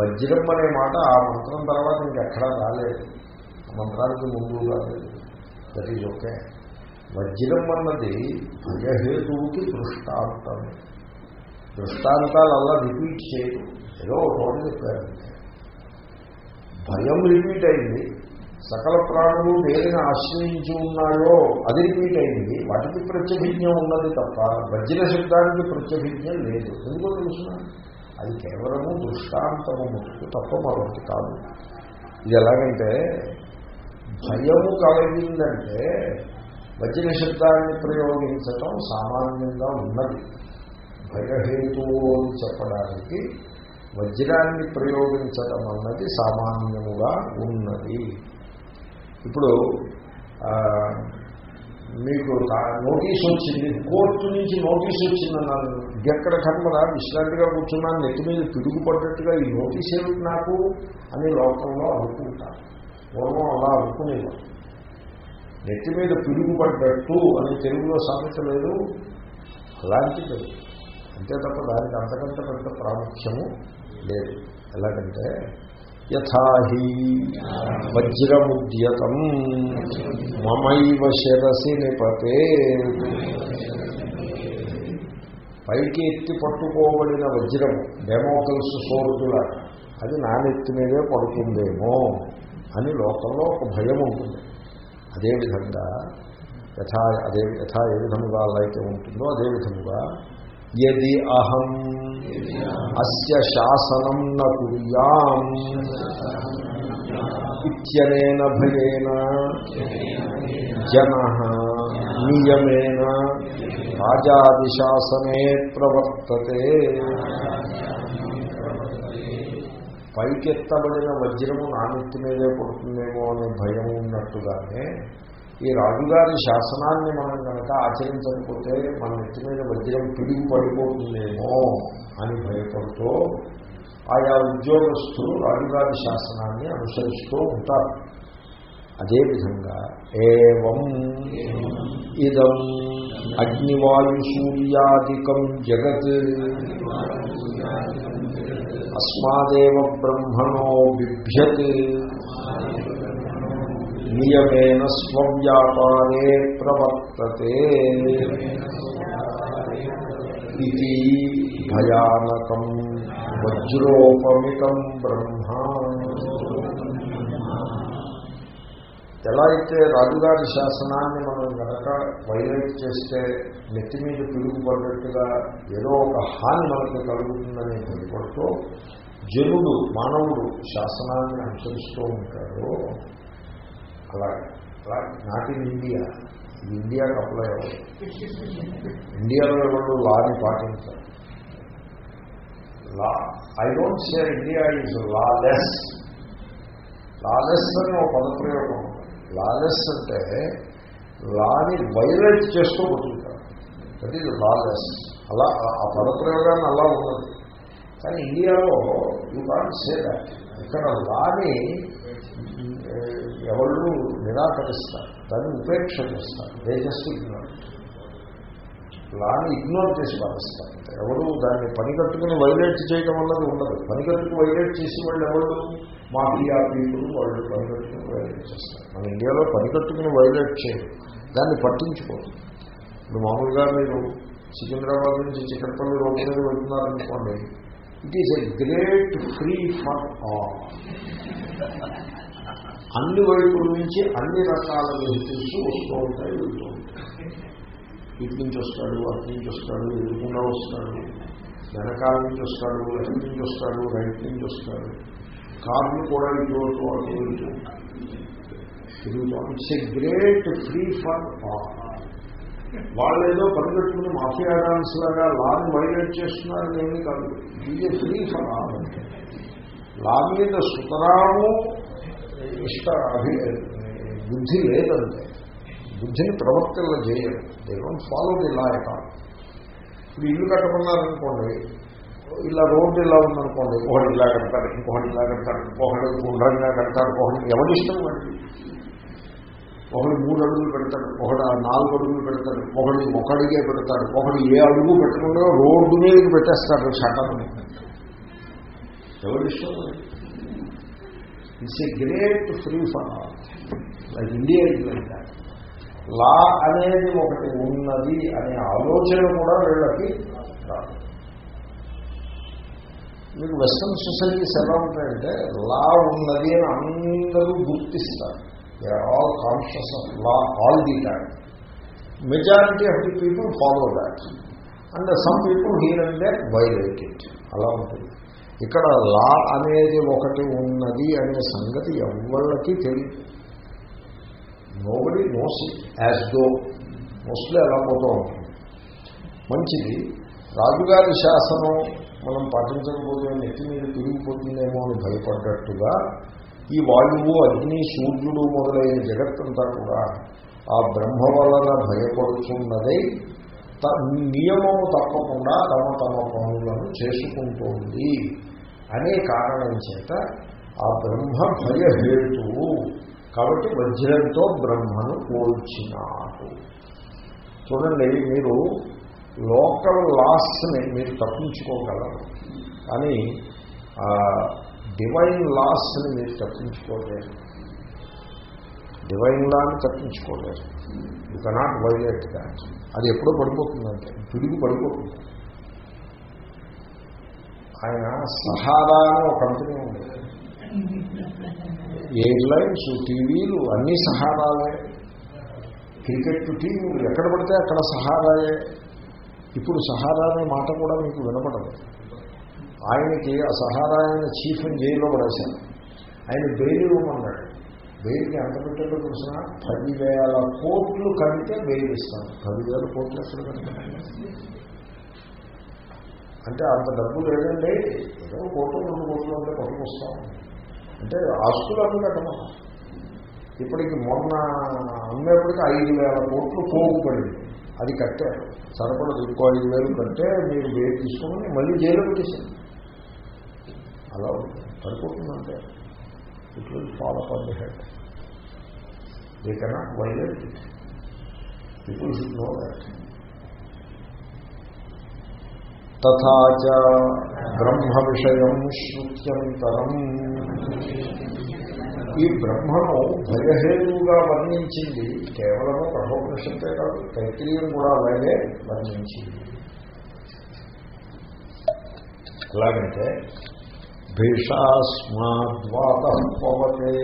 వజ్రం అనే మాట ఆ మంత్రం తర్వాత ఇంకెక్కడా రాలేదు. మంత్రానికి ముందు రాలేదు. దట్ ఈజ్ ఓకే వజ్రం అన్నది భయహేతువుకి దృష్టాంతం. దృష్టాంతాలు అలా రిపీట్ చేయదు ఏదో ఒక భయం రిపీట్ అయింది. సకల ప్రాణులు దేనిని ఆశ్రయించి ఉన్నాయో అది రిపీట్ అయింది. వాటికి ప్రత్యభిజ్ఞం ఉన్నది తప్ప వజ్ర శబ్దానికి ప్రత్యభిజ్ఞం లేదు. ఎందుకో తెలుసిన అది కేవలము దృష్టాంతము ముట్టుకు తప్ప మరొకటి కాదు. ఇది ఎలాగంటే భయము కలిగిందంటే వజ్ర శబ్దాన్ని ప్రయోగించటం సామాన్యంగా ఉన్నది. భయహేతువు అని చెప్పడానికి వజ్రాన్ని ప్రయోగించటం అన్నది సామాన్యముగా ఉన్నది. ఇప్పుడు మీకు తా- నోటీస్ వచ్చింది కోర్టు నుంచి నోటీస్ వచ్చిందన్నాను ఎక్కడ కర్మరా? విశ్రాంతిగా కూర్చున్నాను నెత్తి మీద పిడుగుపడ్డట్టుగా ఈ నోటీస్ ఏమిటి నాకు అని లోకంలో అనుకుంటాను పూర్వం అలా అనుకునేవాడు నెత్తి మీద పిడుగుపడ్డట్టు అని తెలుగులో సమస్య లేదు అలాంటిది అంతే తప్ప దానికి అంతకంటే పెద్ద ప్రాముఖ్యము లేదు. ఎలాగంటే యథాహి వజ్రముద్యతం. మమైవ శిరసి నిపతే. పైకి ఎత్తి పట్టుకోబడిన వజ్రము డెమోకల్స్ సోర్దుల అది నానెత్తి మీదే పడుతుందేమో అని లోకంలో ఒక భయం ఉంటుంది. అదేవిధంగా యథా అదే యథా ఏ విధముగా అలా అయితే ఉంటుందో అదే ఎది యది అహం అస్య శాసనం న ఇత్యనేన భయేన జన నియమేన రాజాదిశాసనే ప్రవర్తతే. పైకెత్తబడిన వజ్రము నా నెత్తి మీదే పడుతుందేమో అనే భయం ఉన్నట్టుగానే ఈ రాజుగారి శాసనాన్ని మనం కనుక ఆచరించకపోతే మన నెత్తి మీద వజ్రం పిడిగి పడిపోతుందేమో అని భయపడుతూ ఆయా ఉద్యోగస్తులు రాజుగారి శాసనాన్ని అనుసరిస్తూ ఉంటారు. అదేవిధంగా ఏవం ఇదం అగ్నివాయు సూర్యాదికం జగత్ అస్మాదేవ బ్రహ్మణో బిభ్యత్ నియమేన స్వ్యాపారే ప్రవర్తతే. ఇది భయానకం వజ్రోపమితం బ్రహ్మ. ఎలా అయితే రాజుగారి శాసనాన్ని మనం కనుక వైలేట్ చేస్తే నెత్తి మీద పిలుగుపడినట్టుగా ఏదో ఒక హాని మనకు కలుగుతుందని భయపడుతూ జనుడు మానవుడు శాసనాన్ని అనుసరిస్తూ ఉంటాడు అలా అలా నాట్ ఇన్ ఇండియా. ఇండియాకి అప్లై అవ్వదు. ఇండియాలో ఎవరు లాని పాటించారు. Law I don't say India is lawless lawless అనే ఒక పదప్రయోగం లాలెస్ అంటే లాని వైలేట్ చేస్తూ బతుకుతారు దట్ ఈజ్ లాలెస్ అలా ఆ పదప్రయోగాన్ని అలా ఉన్నది. కానీ ఇండియాలో యూ కాన్ సే దాట్ ఇక్కడ లాని ఎవళ్ళు నిరాకరిస్తారు దాన్ని ఉపేక్ష చేస్తారు తేజస్సు ఇగ్నోర్ లాని ఇగ్నోర్ చేసి భావిస్తారు ఎవరు దాన్ని పని కట్టుకుని వైలేట్ చేయడం అన్నది ఉండదు. పని కట్టుకు వైలేట్ చేసి వాళ్ళు ఎవరు? మాఫియా పీపుల్ వాళ్ళు పనికట్టుకుని వైలేట్ చేస్తారు. మన ఇండియాలో పని కట్టుకుని వైలేట్ చేయరు. దాన్ని పట్టించుకోరు. ఇప్పుడు మామూలుగా మీరు సికింద్రాబాద్ నుంచి చిక్కడపల్లి రోడ్డు మీద వెళ్తున్నారనుకోండి it is a great free for all అన్ని వైపుల నుంచి అన్ని రకాల వెహికల్స్ వస్తూ ఉంటాయి వెళ్తూ ఉంటాయి. ఇటు నుంచి వస్తాడు అటు నుంచి వస్తాడు ఎదురుకుండా వస్తాడు వెనకాల నుంచి వస్తాడు లెఫ్ట్ నుంచి వస్తాడు రైట్ నుంచి వస్తాడు. కార్లు కూడా ఇటు అటు అటు ఇటు తిరుగుతాం it's a great free for all వాళ్ళు ఏదో పరిగెట్టుకుని మాఫియా డాన్స్ లాగా లాని వైలేట్ చేస్తున్నారని ఏమీ కాదు. ఇది ఫ్రీ ఫర్ ఆల్ అంటే లా మీద సుతరాము ఇష్ట అభి బుద్ధి లేదంటే బుద్ధిని ప్రవర్తనలో చేయరు. They don't follow the law at all ఇప్పుడు ఇల్లు కట్టమన్నారనుకోండి ఇలా రోడ్డు ఇలా ఉందనుకోండి ఒకటి ఇలా కడతారు ఇంకొకటి ఇలా కడతారు ఇంకొకటి గుండ్రంగా కడతారు ఒకటి ఎవరిష్టం వాడికి ఒకడు మూడు అడుగులు పెడతాడు ఒకడు నాలుగు అడుగులు పెడతాడు ఒకడు ఒకడిగే పెడతాడు ఒకడు ఏ అడుగు పెట్టకుండా రోడ్డు మీద పెట్టేస్తాడు షటర్ని. ఎవరిష్టం it's a great free for all like India is like that law అనేది ఒకటి ఉన్నది అనే ఆలోచన కూడా వీళ్ళకి రాదు. మీకు వెస్ట్రన్ సొసైటీస్ ఎలా ఉంటాయంటే లా ఉన్నది అని అందరూ గుర్తిస్తారు. They are all conscious of law all the time majority of the people follow that and some people here and they violate it అలా ఉంటుంది. ఇక్కడ లా అనేది ఒకటి ఉన్నది అనే సంగతి ఎవరికి తెలియదు nobody knows as though mostly అలా పోతూ ఉంటుంది. మంచిది. రాజుగారి శాసనం మనం పాటించకపోతే నెత్తి మీద తిరిగిపోతుందేమో అని భయపడ్డట్టుగా ఈ వాయువు అగ్ని సూర్యుడు మొదలైన జగత్తంతా కూడా ఆ బ్రహ్మ వలన భయపడుతున్నదై నియమము తప్పకుండా తమ తమ పనులను చేసుకుంటోంది అనే కారణం చేత ఆ బ్రహ్మ భయహేతువు కాబట్టి వజ్రంతో బ్రహ్మను పోల్చినారు చూడండి మీరు లోకల్ లాస్ని మీరు తప్పించుకోగలరు. కానీ డివైన్ లాస్ని మీరు తప్పించుకోలేరు. డివైన్ లాని తప్పించుకోలేరు. యూ కెనాట్ వైలేట్ దాట్ అది ఎప్పుడో పడిపోతుందంటే పిడుగు పడిపోతుంది. ఆయన సహారా అని ఒక కంపెనీ ఉంది. ఎయిర్లైన్స్ టీవీలు అన్నీ సహారాలే క్రికెట్ టీవీలు ఎక్కడ పడితే అక్కడ సహారాయే ఇప్పుడు సహారా అనే మాట కూడా మీకు వినపడదు. ఆయనకి ఆ సహారా అయిన చీఫ్ అని జైల్లో పడేశాను ఆయన బెయిల్ ఇవ్వమన్నాడు బెయిల్కి ఎంత పెట్టాడో తెలిసిన పదివేల కోట్లు కడితే బెయిల్ ఇస్తాను పదివేల కోట్లు ఎక్కడ కడతాను అంటే అంత డబ్బు లేదండి. ఏదో కోట్లు రెండు కోట్లు అంటే పట్టుకొస్తాం అంటే ఆస్తులు అన్ని కట్టమన్నా ఇప్పటికి మొన్న అమ్మేప్పటికి ఐదు వేల కోట్లు పోగుపడింది. అది కట్టారు. సరిపడదు. ఇంకో ఐదు వేలు కట్టే మీరు వేలు తీసుకుని మళ్ళీ జైలు పెట్టేసింది అలా సరిపోతుందంటే. It will follow up the head they cannot violate it people should know that తథాచ బ్రహ్మ విషయం శృత్యంతరం ఈ బ్రహ్మను భయహేతువుగా వర్ణించింది కేవలము కఠోపనిషత్తే కాదు తైత్రీయం కూడా అలాగే వర్ణించింది. ఎలాగంటే భీషాస్మాద్వాతపవతే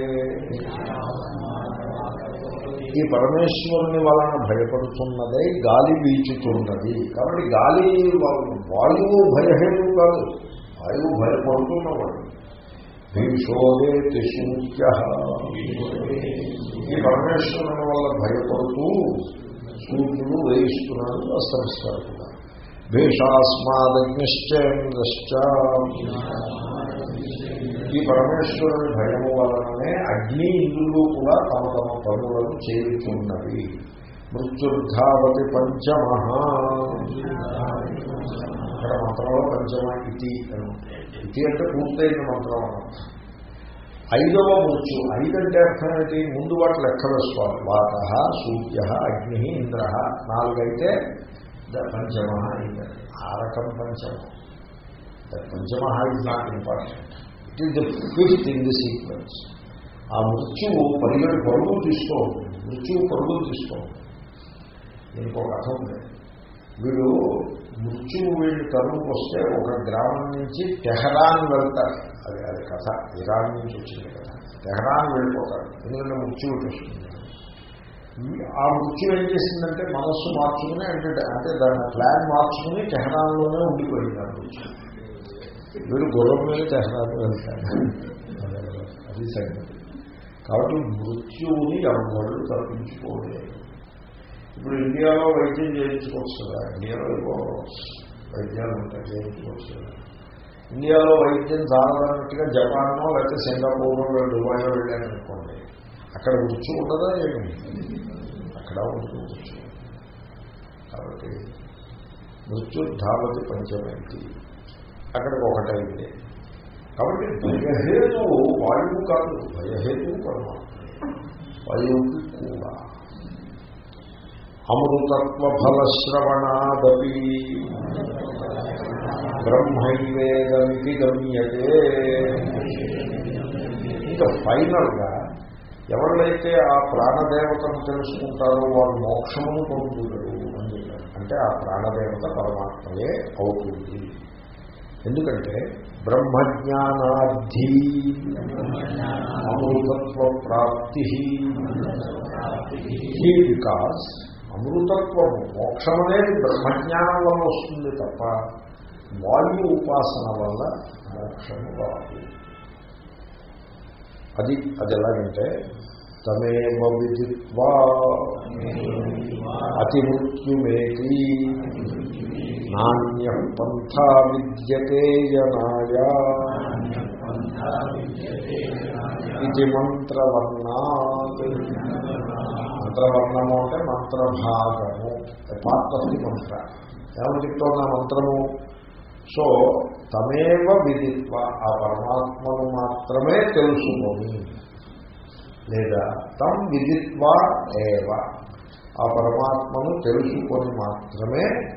ఈ పరమేశ్వరుని వలన భయపడుతున్నదే గాలి వీచుతున్నది. కాబట్టి గాలి వాయువు భయహేతు కాదు. వాయువు భయపడుతున్నవాడు. భీషోదే సూర్య ఈ పరమేశ్వరుని వల్ల భయపడుతూ సూర్యుడు వేయిస్తున్నాడు అస్తమిస్తాడు కూడా. భీషాస్మాదగ్నిశ్చేంద్రశ్చ ఈ పరమేశ్వరుని భయము వలననే అగ్ని ఇంద్రులు కూడా తమ తమ పనులను చేరుతున్నవి మృత్యుర్ధావతి పంచమ ఇక్కడ మంత్రంలో పంచమ ఇది ఇది అంటే పూర్తయిన మంత్రం అన్నమాట ఐదవ మృత్యు. ఐదంటే అర్థం ఏంటి? ముందు వాటి లెక్క వేసుకోవాలి. వాత సూర్య అగ్ని ఇంద్ర. నాలుగైతే పంచమ ఇంద్ర ఆ రకం పంచమ. పంచమ is not important it is the fifth in the sequence ఆ మృత్యువు పదిహేడు పరుగులు తీసుకో మృత్యువు పరుగులు తీసుకో దీనికి ఒక కథ ఉంది. వీడు మృత్యువు వీళ్ళు తరువుకు వస్తే ఒక గ్రామం నుంచి టెహరాన్ వెళ్తారు అది అది కథ. ఇరాన్ నుంచి వచ్చింది కదా. టెహరాన్ వెళ్ళిపోతారు ఎందుకంటే మృత్యువు వస్తుంది ఆ మృత్యు ఏం చేసిందంటే మనస్సు మార్చుకుని అంటే అంటే దాని ప్లాన్ మార్చుకుని టెహరాన్లోనే ఉండిపోయింది ఆ మృత్యు. వీడు గుర్రం మీద టెహరాన్ వెళ్తాడు అది సంగతి కాబట్టి మృత్యువుని ఎవరు తప్పించుకోలేదు ఇప్పుడు ఇండియాలో వైద్యం చేయించుకోవచ్చు కదా ఇండియాలో వైద్యాలు ఉంటాయి చేయించుకోవచ్చు కదా ఇండియాలో వైద్యం చాలదన్నట్టుగా జపాన్లో లేకపోతే సింగపూర్లో దుబాయ్లో వెళ్ళాను అనుకోండి అక్కడ మృత్యు ఉండదా ఏమి? అక్కడ ఉంటుంది మృత్యు కాబట్టి మృత్యుర్ధావతి పంచమైంది. అక్కడికి ఒకటైంది కాబట్టి భయహేతు వాయువు కాదు భయహేతు పరమాత్మ. వాయువుకి కూడా. అమృతత్వ ఫలశ్రవణాదీ బ్రహ్మైవేదమితి గమ్యతే. ఇంకా ఫైనల్గా ఎవరైతే ఆ ప్రాణదేవతను తెలుసుకుంటారో వారు మోక్షమును పొందుతారు అని చెప్పారు. అంటే ఆ ప్రాణదేవత పరమాత్మయే అవుతుంది. ఎందుకంటే బ్రహ్మజ్ఞానార్థి అమృతత్వ ప్రాప్తి బికాస్ అమృతత్వము మోక్షం అనేది బ్రహ్మజ్ఞానం వల్ల వస్తుంది తప్ప వాయు ఉపాసన వల్ల మోక్షము రాదు. అది అది ఎలాగంటే తమేవ విదిత్వా అతిమృత్యుమేతి నాణ్యం పంథా విద్యతే జనాయ ఇది మంత్రవర్ణా మంత్రవర్ణము అంటే మంత్రభాగము. పార్ట్ ఆఫ్ ది మంత్ర. ఏమని చెప్తున్నా మంత్రము? సో తమేవ విదిత్వ ఆ పరమాత్మను మాత్రమే తెలుసుకొని లేదా తం విదిత్వ ఏవ. ఆ పరమాత్మను తెలుసుకొని మాత్రమే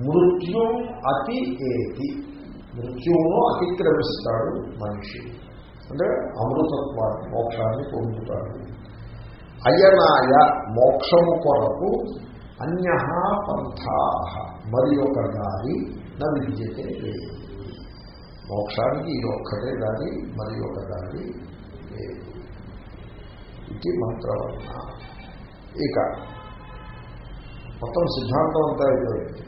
మృత్యు అతి ఏతి. మృత్యువును అతిక్రమిస్తాడు మనిషి. అంటే అమృతత్వాన్ని మోక్షాన్ని పొందుతాడు. అయనాయ మోక్షము కొరకు అన్య పంథా. మరి ఒక దారి నా విద్యతే లేదు. మోక్షానికి ఇది ఒక్కటే దారి మరి ఒక దారి లేదు. ఇది మంత్రవర్ణ. ఇక మొత్తం సిద్ధాంతం అంతా అయిపోయింది.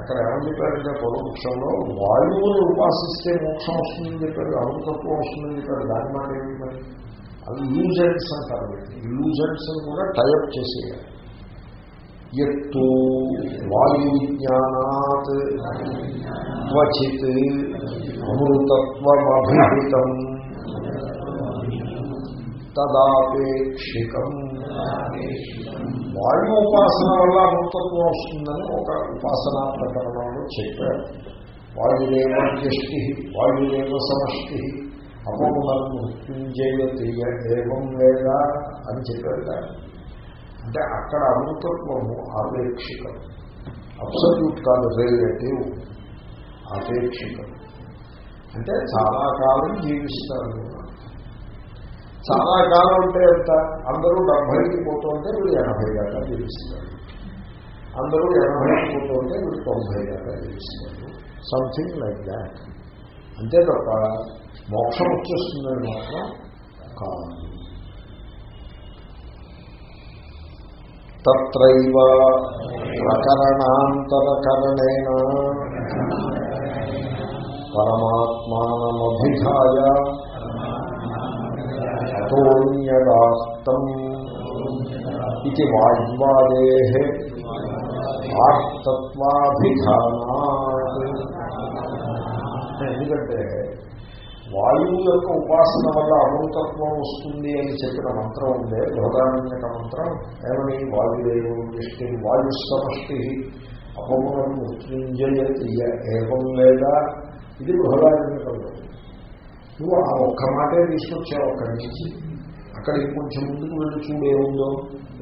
అక్కడ ఏమని చెప్పారంటే పూర్వపక్షంలో వాయువుని ఉపాసిస్తే మోక్షం వస్తుందని చెప్పారు అమృతత్వం వస్తుందని చెప్పారు దాని మాట ఏమి మరి? అవి యూజెంట్స్ అంటారు యూజెంట్స్ కూడా టైప్ చేసేయాలి. ఎత్తు వాయు విజ్ఞానాత్ క్వచిత్ అమృతత్వమభిహితం తదాపేక్షికం. వాయు ఉపాసన వల్ల అమృతత్వం వస్తుందని ఒక ఉపాసనా ప్రకరణలో చెప్పారు. వాయుదేవ వ్యష్టి వాయుదేవ సమష్టి అపమునం మృత్యుంజయ ఏవం లేదా అని చెప్పారు అంటే అక్కడ అమృతత్వము ఆపేక్షికం. అబ్సల్యూట్ కాదు రిలేటివ్ ఆపేక్షికం. అంటే చాలా కాలం జీవిస్తారు చాలా కాలం అంటే ఎంత అందరూ డెబ్బైకి పోతుంటే వీడు ఎనభై దాకా జీవిస్తారు అందరూ ఎనభైకి పోతుంటే వీడు తొంభై దాకా జీవిస్తారు సంథింగ్ లైక్ దాట్ అంతే తప్ప మోక్షం వచ్చేస్తుందని మాత్రం కాదు. తత్రైవ ప్రకరణాంతరకరణేన పరమాత్మానమభిధాయ అతోన్యదాస్తం ఇది వాగ్వాదే ఆర్తత్వాభిధానాత్. ఎందుకంటే వాయువు యొక్క ఉపాసన వల్ల అమృతత్వం వస్తుంది అని చెప్పిన మంత్రం ఉందే బృహదారణ్యక మంత్రం. ఏమని? వాయుదేవు దృష్టి వాయు సమష్టి అపమృత్యుంజయ మృత్యుంజయ ఏవం లేదా? ఇది బృహదారణ్యకంలో నువ్వు ఆ ఒక్క మాటే తీసుకొచ్చావు అక్కడి నుంచి అక్కడ ఇంకొంచెం ముందుకు వెళ్ళి చూడు ఏముందో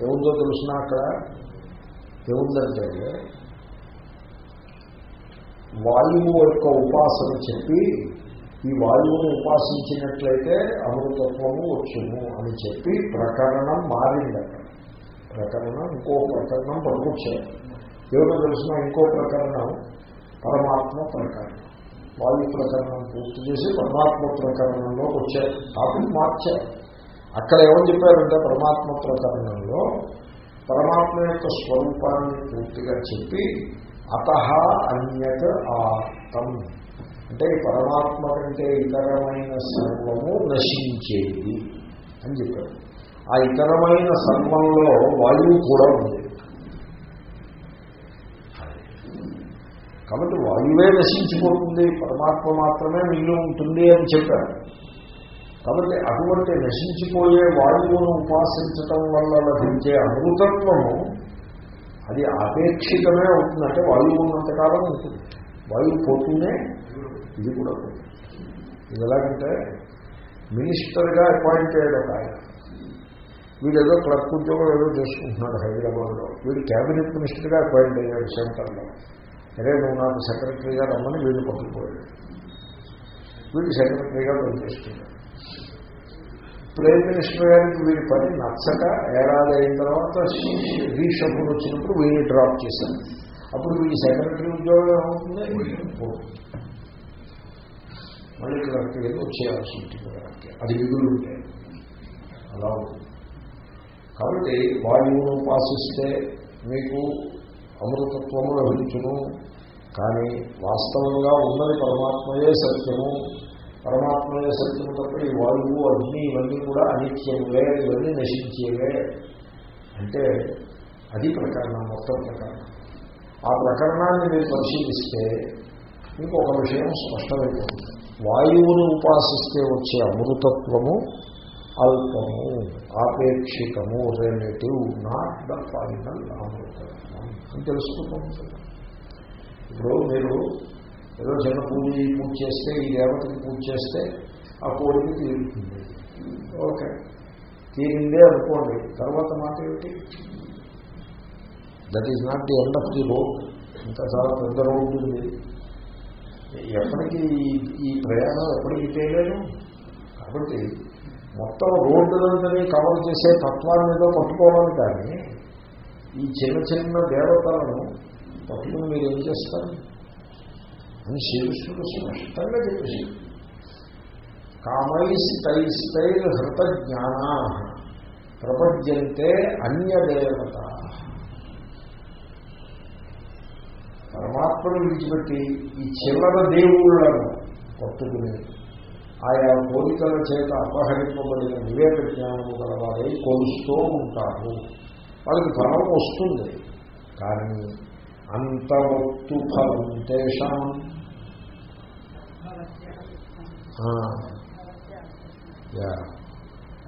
ఏముందో తెలుసిన అక్కడ ఏముందంటే వాయువు యొక్క ఉపాసన చెప్పి ఈ వాయువును ఉపాసించినట్లయితే అమృతత్వము వచ్చును అని చెప్పి ప్రకరణం మారింది అక్కడ ప్రకరణం ఇంకో ప్రకరణం పట్టుకొచ్చారు ఏమిటో తెలిసిన ఇంకో ప్రకరణం పరమాత్మ ప్రకరణం. వాయు ప్రకరణం పూర్తి చేసి పరమాత్మ ప్రకరణంలోకి వచ్చారు. టాపిక్ మార్చారు. అక్కడ ఏమని చెప్పారంటే పరమాత్మ ప్రకరణంలో పరమాత్మ యొక్క స్వరూపాన్ని పూర్తిగా చెప్పి అత అన్యత ఆత్తం అంటే పరమాత్మ కంటే ఇతరమైన సర్వము నశించేది అని చెప్పారు. ఆ ఇతరమైన సర్వంలో వాయువు కూడా ఉంది కాబట్టి వాయువే నశించిపోతుంది పరమాత్మ మాత్రమే మిగిలి ఉంటుంది అని చెప్పారు. కాబట్టి అటువంటి నశించిపోయే వాయువును ఉపాసించటం వల్ల లభించే అమృతత్వము అది ఆపేక్షితమే అవుతుందంటే వాయువు ఉన్నంతకాలం ఉంటుంది. వాయువు పోతూనే ఇది కూడా పోతుంది. ఇది ఎలాగంటే మినిస్టర్గా అపాయింట్ చేయడం ఆయన. వీడు ఏదో క్లర్క్ ఉద్యోగం ఏదో చేసుకుంటున్నాడు హైదరాబాద్లో. వీడు క్యాబినెట్ మినిస్టర్గా అపాయింట్ అయ్యాడు సెంటర్లో సరే నువ్వు నాకు సెక్రటరీగా రమ్మని వీళ్ళు పట్టుకుపోయాడు వీళ్ళు సెక్రటరీగా పనిచేస్తున్నాడు ప్రైమ్ మినిస్టర్ గారికి వీడి పని నచ్చక ఏడాది అయిన తర్వాత రీషఫుల్ వచ్చినప్పుడు వీడిని డ్రాప్ చేశాను అప్పుడు వీడి సెక్రటరీ ఉద్యోగం ఏమవుతుంది? మళ్ళీ క్లర్క్ ఏదో వచ్చేయాల్సి ఉంటుంది. అది విధులు ఉంటాయి. అలా ఉంటుంది. కాబట్టి వాయువును ఉపాసిస్తే మీకు అమృతత్వము లభించును. కానీ వాస్తవంగా ఉన్నది పరమాత్మయే సత్యము. పరమాత్మయే సత్యము తప్ప ఈ వాయువు అగ్ని ఇవన్నీ కూడా అనిత్యములే ఇవన్నీ నశించేవే. అంటే అది ప్రకరణం మొత్తం ప్రకరణం. ఆ ప్రకరణాన్ని మీరు పరిశీలిస్తే మీకు ఒక విషయం స్పష్టమైపోతుంది. వాయువును ఉపాసిస్తే వచ్చే అమృతత్వము అల్పము ఆపేక్షికము రిలేటివ్ నాట్ ద ఫైనల్ అమృతత్వం. అని తెలుసుకుంటాం. ఇప్పుడు మీరు ఏదో చిన్న పూజ పూజ చేస్తే ఈ దేవతకి పూజ చేస్తే ఆ కోరిక తీరుతుంది. ఓకే. తీరిందే అనుకోండి. తర్వాత మాట ఏమిటి? That is not the end of the road ఇంకా చాలా పెద్ద రోడ్డు ఉంది. ఎప్పటికీ ఈ ప్రయాణం ఎప్పటికీ చేయలేను. కాబట్టి మొత్తం రోడ్డులందరినీ కవర్ చేసే తత్వాన్ని ఏదో పట్టుకోవాలి కానీ ఈ చిన్న చిన్న దేవతలను పట్టుకుని మీరు ఏం చేస్తారు? అని శ్రీకృష్ణుడు స్పష్టంగా చెప్పేసి కామైస్తైస్తైర్ హృత జ్ఞానా ప్రపద్యంతే అన్యదేవత. పరమాత్మను విడిచిపెట్టి ఈ చిల్లర దేవుళ్ళను పట్టుకుని ఆయా కోరికల చేత అపహరింపబడిన వివేక జ్ఞానము గల గలవారై కొలుస్తూ ఉంటారు. వాళ్ళకి ఫలం వస్తుంది. కానీ అంతవత్తు ఫలం తేషాం.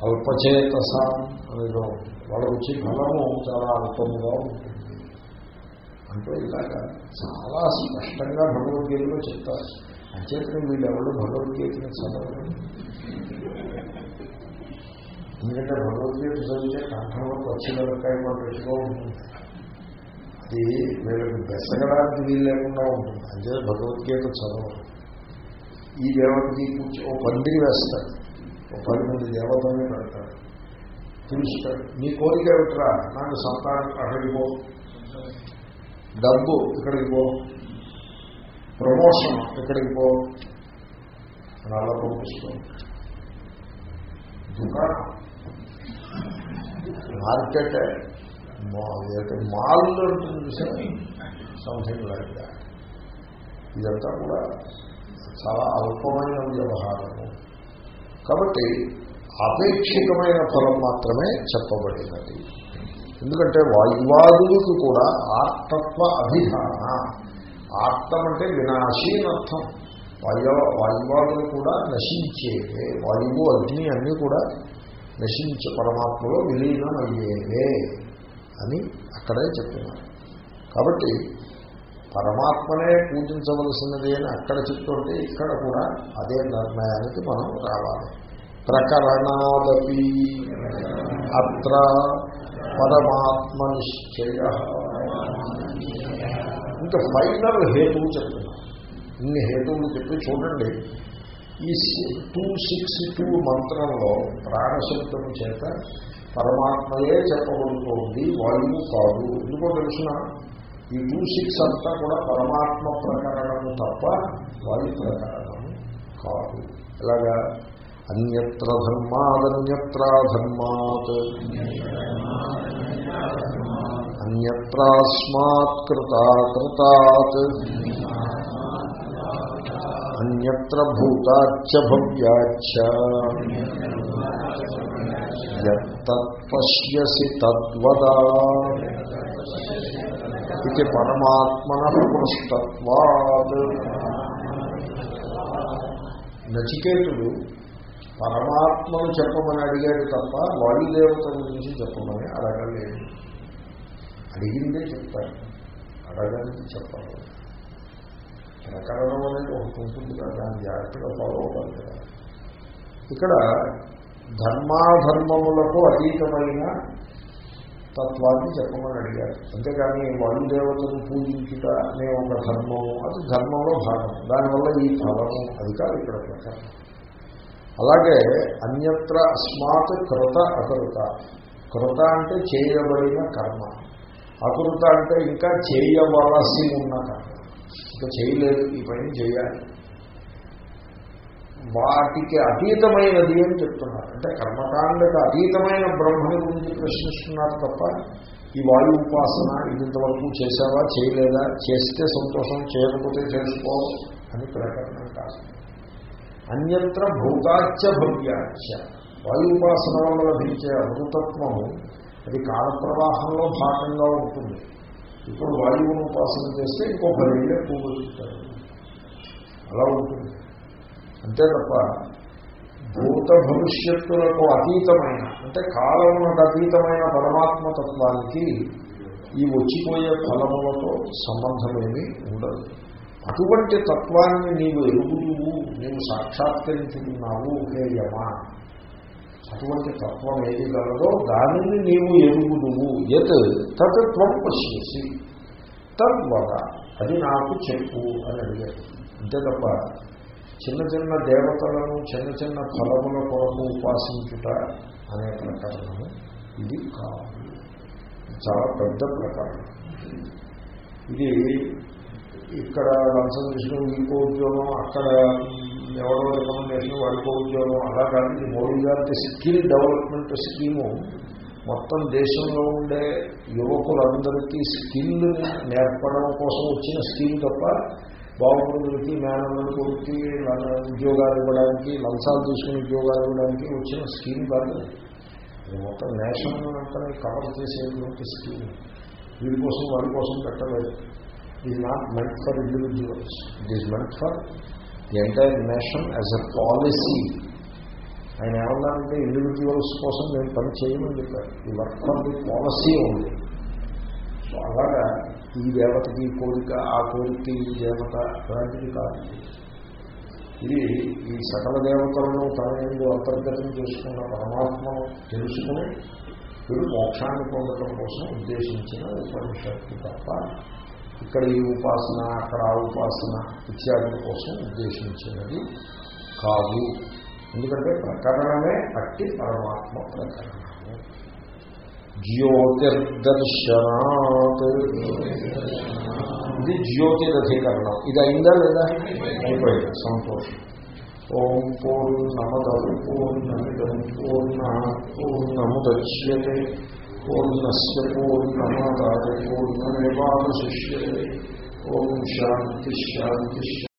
అల్పచేతసాం అనేదో వాళ్ళ వచ్చి ఫలము చాలా అల్పముగా ఉంటుంది. అంటే ఇలాగా చాలా స్పష్టంగా భగవద్గీతలో చెప్తారు. అంచేతనే వీళ్ళెవరు భగవద్గీతని చదవరు? ఎందుకంటే భగవద్గీత చదివితే కంఠంలో పచ్చి వెనకాయ మనం పెట్టుకో ఉంటుంది. అది వీళ్ళకి బెసగడానికి వీలు లేకుండా ఉంటుంది. అంటే భగవద్గీత చదవరు. ఈ దేవతకి కూర్చో ఓ పందిరి వేస్తాడు ఓ పది మంది దేవతల్ని పెడతాడు పిలుస్తాడు నీ కోరిక ఏమిట్రా? నాకు సంతానం అక్కడికి పో. డబ్బు ఇక్కడికి పో. ప్రమోషన్ ఇక్కడికి పో. అని అలా పంపిస్తూ దుకాణం. మార్కెట్. మాల్ ఉంటుంది సంథింగ్ లైక్ దాట్ ఇదంతా కూడా చాలా అల్పమైన వ్యవహారము. కాబట్టి అపేక్షికమైన ఫలం మాత్రమే చెప్పబడినది. ఎందుకంటే వాయువాదులకు కూడా ఆర్తత్వ అభిధాన. ఆర్తం అంటే వినాశీ అర్థం. వాయు వాయువాదులు కూడా నశించేవే. వాయువు అగ్ని అన్నీ కూడా నశించే పరమాత్మలో విలీనమయ్యేవే. అని అక్కడే చెప్తున్నారు కాబట్టి పరమాత్మనే పూజించవలసినది అని అక్కడ చెప్తుంటే ఇక్కడ కూడా అదే నిర్ణయానికి మనం రావాలి. ప్రకరణాదీ అత్ర పరమాత్మ నిశ్చయ ఇంకా ఫైనల్ హేతువు చెప్తున్నా ఇన్ని హేతువులు చెప్పి చూడండి. ఈ టూ సిక్స్ టూ మంత్రంలో ప్రాణశబ్దం చేత పరమాత్మయే చెప్పబడుతోంది వాయువు కాదు. ఎందుకో తెలుసిన? ఈ టూ సిక్స్ అంతా కూడా పరమాత్మ ప్రకరణము తప్ప వాయు ప్రకరణము కాదు. ఎలాగా? అన్యత్ర ధర్మాదన్యత్ర ధర్మాత్ అన్యత్రాస్మాత్ కృతాకృతాత్ అన్యత్ర భూతాచ్చ భవ్యాచ్చ తత్పశ్యసి తద్వదా. ఇది పరమాత్మన పృష్టత్వాత్ నచికేతుడు పరమాత్మను చెప్పమని అడిగాడు తప్ప వాయుదేవతల గురించి చెప్పమని అడగలేదు. అడిగిందే చెప్తాడు. అడగడానికి చెప్పాలి ప్రకరణం అనేది ఒకటి ఉంటుంది కదా దాన్ని జాగ్రత్తగా ఫాలో అవ్వాలి కదా ఇక్కడ ధర్మాధర్మములకు అతీతమైన తత్వాన్ని చెప్పమని అడిగారు. అంతేగాని వాయుదేవతను పూజించుట అనే ఒక ధర్మము అది ధర్మంలో భాగం. దానివల్ల ఈ ఫలము అది కాదు ఇక్కడ ప్రకారం అలాగే అన్యత్ర అస్మాత్ కృత అకృత. కృత అంటే చేయబడిన కర్మ. అకృత అంటే ఇంకా చేయవలసి ఉన్న కర్మ. ఇంకా చేయలేదు ఈ పని చేయాలి. వాటికి అతీతమైనది అని చెప్తున్నారు. అంటే కర్మకాండకు అతీతమైన బ్రహ్మను గురించి ప్రశ్నిస్తున్నారు తప్ప ఈ వాయు ఉపాసన ఇంతవరకు చేసావా చేయలేదా చేస్తే సంతోషం చేయకపోతే చేసుకో అని ప్రకటన కాదు అన్యత్ర భూతాచ్య భవ్యాచ్చ. వాయు ఉపాసన వల్ల లభించే అమృతత్వము అది కాలప్రవాహంలో భాగంగా ఉంటుంది. ఇప్పుడు వాయువును ఉపాసన చేస్తే ఇంకో పదేళ్ళే పూగుతాడు అలా ఉంటుంది. అంతే తప్ప భూత భవిష్యత్తులకు అతీతమైన అంటే కాలమునకు అతీతమైన పరమాత్మతత్వానికి ఈ వచ్చిపోయే ఫలములతో సంబంధమేమీ ఉండదు. అటువంటి తత్వాన్ని నీవు ఎరుగుదువు నీవు సాక్షాత్కరించుకున్నావు హే యమా అటువంటి తత్వం ఏది కలదో దానిని నీవు ఎరుగుదువు ఎత్ తత్వం త్వం తద్వారా తద్వద అది నాకు చెప్పు అని అడిగాడు అంతే తప్ప చిన్న చిన్న దేవతలను చిన్న చిన్న ఫలముల కొరకు ఉపాసించుట అనే ప్రకరణము ఇది కాదు. చాలా పెద్ద ప్రకారం ఇది ఇక్కడ లంచం చేసిన ఇంకో ఉద్యోగం అక్కడ ఎవరో రికమెండేషన్ వాడికో ఉద్యోగం అలా కాదు. ఇది మోడీ గారి స్కిల్ డెవలప్మెంట్ స్కీము. మొత్తం దేశంలో ఉండే యువకులందరికీ స్కిల్ నేర్పడం కోసం వచ్చిన స్కీమ్ తప్ప బాగుంటుంది మేనల్లుడి కొడుక్కి ఉద్యోగాలు ఇవ్వడానికి లంచాలు తీసుకుని ఉద్యోగాలు ఇవ్వడానికి వచ్చిన స్కీమ్ కాదు. ఇది మొత్తం నేషనల్ అంతా కవర్ చేసేటువంటి స్కీమ్. వీడి కోసం వాడి కోసం పెట్టలేదు. ఇది not meant for individuals it is meant for the entire nation as a policy ఆయన ఏమన్నారంటే ఇండివిజువల్స్ కోసం నేను పని చేయమని చెప్పారు. ఈ వర్క్ ఫర్ ది పాలసీ ఉంది సో అలాగా ఈ దేవతకి కోరిక ఆ కోరిక ఈ దేవత అలాంటిది కాదు. ఇది ఈ సకల దేవతలను తన ఎందు అంతర్గతం చేసుకున్న పరమాత్మను తెలుసుకుని వీడు మోక్షాన్ని పొందడం కోసం ఉద్దేశించిన ఉపనిషత్తు తప్ప ఇక్కడ ఈ ఉపాసన అక్కడ ఆ ఉపాసన ఇత్యాదుల కోసం ఉద్దేశించినది కాదు. ఎందుకంటే ప్రకరణమే అట్టి పరమాత్మ ప్రకరణం. జ్యోతిర్దర్శనాత్. ఇది జ్యోతిరధీకరణం. ఇది అయిందా లేదా? అయిపోయింది. సంతోషం. ఓం పూర్ణమద పూర్ణమిదం పూర్ణ పూర్ణముద్యతే. పూర్ణస్ పూర్ణమాదాయ పూర్ణమేవాశిష్యే ఓం శాంతి శాంతి.